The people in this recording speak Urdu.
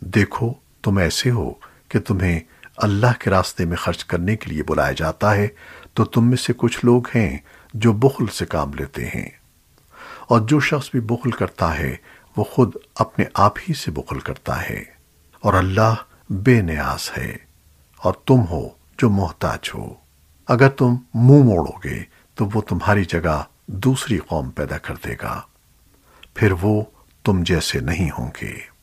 دیکھو تم ایسے ہو کہ تمہیں اللہ کے راستے میں خرچ کرنے کے لیے بلایا جاتا ہے، تو تم میں سے کچھ لوگ ہیں جو بخل سے کام لیتے ہیں۔ اور جو شخص بھی بخل کرتا ہے، وہ خود اپنے آپ ہی سے بخل کرتا ہے۔ اور اللہ بے نیاز ہے، اور تم ہو جو محتاج ہو۔ اگر تم منہ موڑو گے، تو وہ تمہاری جگہ دوسری قوم پیدا کر دے گا۔ پھر وہ تم جیسے نہیں ہوں گے۔